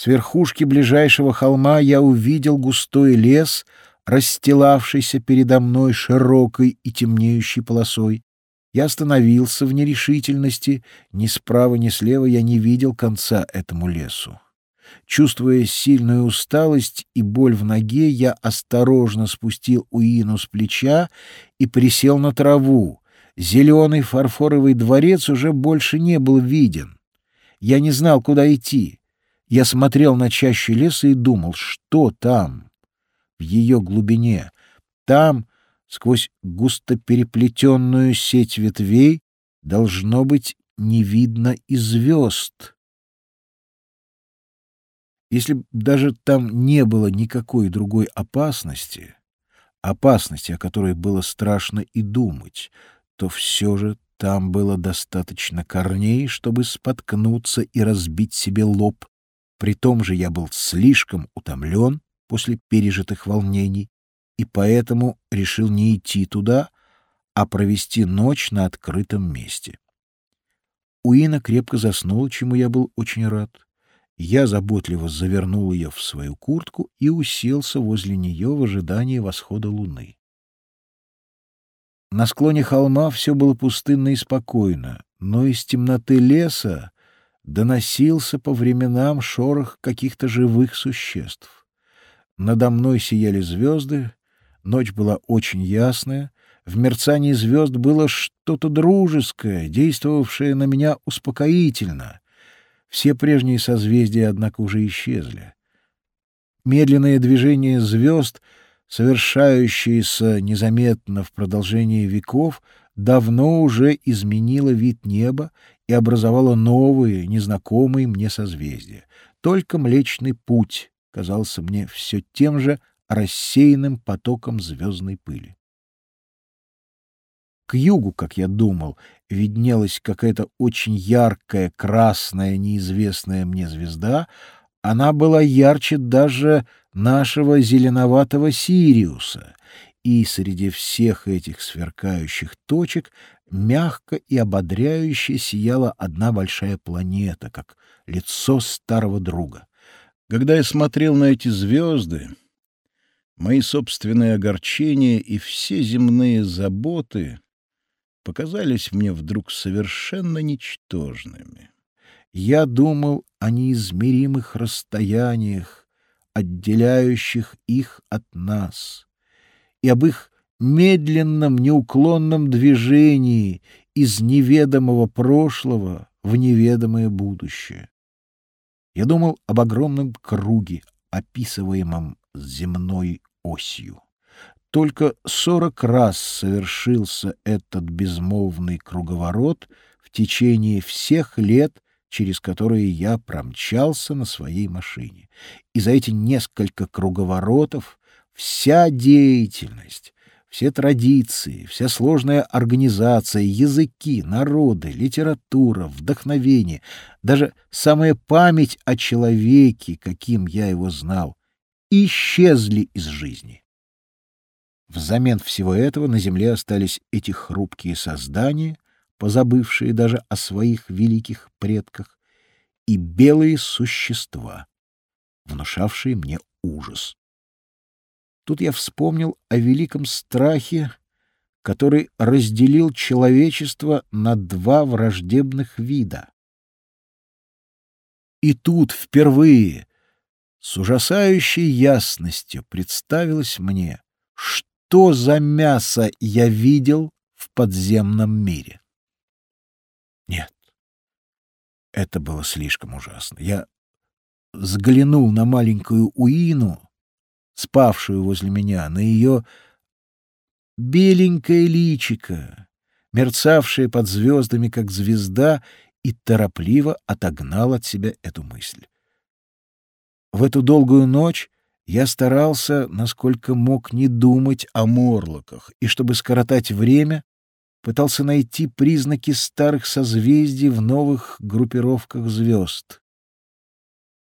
С верхушки ближайшего холма я увидел густой лес, расстилавшийся передо мной широкой и темнеющей полосой. Я остановился в нерешительности, ни справа, ни слева я не видел конца этому лесу. Чувствуя сильную усталость и боль в ноге, я осторожно спустил Уину с плеча и присел на траву. Зеленый фарфоровый дворец уже больше не был виден. Я не знал, куда идти. Я смотрел на чащу леса и думал, что там, в ее глубине. Там, сквозь густо переплетенную сеть ветвей, должно быть, не видно и звезд. Если даже там не было никакой другой опасности, опасности, о которой было страшно и думать, то все же там было достаточно корней, чтобы споткнуться и разбить себе лоб. При том же я был слишком утомлен после пережитых волнений, и поэтому решил не идти туда, а провести ночь на открытом месте. Уина крепко заснула, чему я был очень рад. Я заботливо завернул ее в свою куртку и уселся возле нее в ожидании восхода луны. На склоне холма все было пустынно и спокойно, но из темноты леса доносился по временам шорох каких-то живых существ. Надо мной сияли звезды, ночь была очень ясная, в мерцании звезд было что-то дружеское, действовавшее на меня успокоительно — все прежние созвездия, однако, уже исчезли. Медленное движение звезд, совершающееся незаметно в продолжении веков, давно уже изменило вид неба и образовало новые, незнакомые мне созвездия. Только Млечный Путь казался мне все тем же рассеянным потоком звездной пыли. К югу, как я думал, виднелась какая-то очень яркая красная неизвестная мне звезда. Она была ярче даже нашего зеленоватого Сириуса, и среди всех этих сверкающих точек мягко и ободряюще сияла одна большая планета, как лицо старого друга. Когда я смотрел на эти звезды, мои собственные огорчения и все земные заботы показались мне вдруг совершенно ничтожными. Я думал о неизмеримых расстояниях, отделяющих их от нас, и об их медленном, неуклонном движении из неведомого прошлого в неведомое будущее. Я думал об огромном круге, описываемом земной осью. Только сорок раз совершился этот безмолвный круговорот в течение всех лет, через которые я промчался на своей машине. И за эти несколько круговоротов вся деятельность, все традиции, вся сложная организация, языки, народы, литература, вдохновение, даже самая память о человеке, каким я его знал, исчезли из жизни. Взамен всего этого на земле остались эти хрупкие создания, позабывшие даже о своих великих предках, и белые существа, внушавшие мне ужас. Тут я вспомнил о великом страхе, который разделил человечество на два враждебных вида. И тут впервые с ужасающей ясностью представилось мне, что за мясо я видел в подземном мире. Нет, это было слишком ужасно. Я взглянул на маленькую Уину, спавшую возле меня, на ее беленькое личико, мерцавшее под звездами, как звезда, и торопливо отогнал от себя эту мысль. В эту долгую ночь я старался, насколько мог, не думать о морлоках, и, чтобы скоротать время, пытался найти признаки старых созвездий в новых группировках звезд.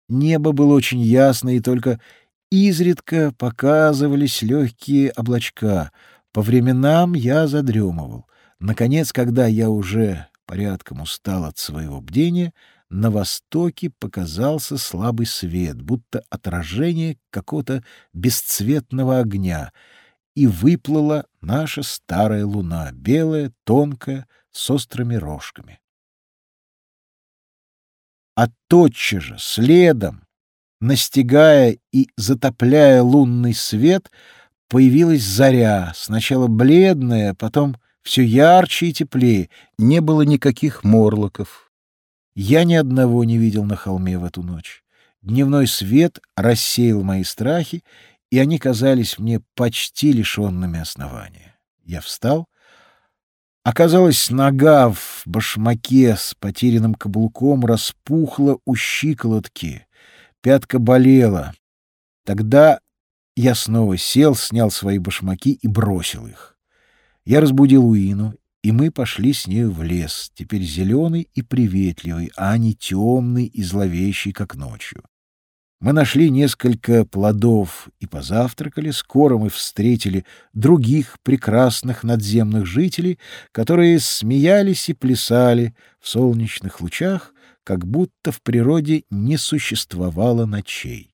Небо было очень ясно, и только изредка показывались легкие облачка. По временам я задремывал. Наконец, когда я уже порядком устал от своего бдения, на востоке показался слабый свет, будто отражение какого-то бесцветного огня, и выплыла наша старая луна, белая, тонкая, с острыми рожками. А тотчас же, следом, настигая и затопляя лунный свет, появилась заря, сначала бледная, потом все ярче и теплее, не было никаких морлоков. Я ни одного не видел на холме в эту ночь. Дневной свет рассеял мои страхи, и они казались мне почти лишенными основания. Я встал. Оказалось, нога в башмаке с потерянным каблуком распухла у щиколотки. Пятка болела. Тогда я снова сел, снял свои башмаки и бросил их. Я разбудил Уину, и мы пошли с нею в лес, теперь зеленый и приветливый, а не темный и зловещий, как ночью. Мы нашли несколько плодов и позавтракали. Скоро мы встретили других прекрасных надземных жителей, которые смеялись и плясали в солнечных лучах, как будто в природе не существовало ночей.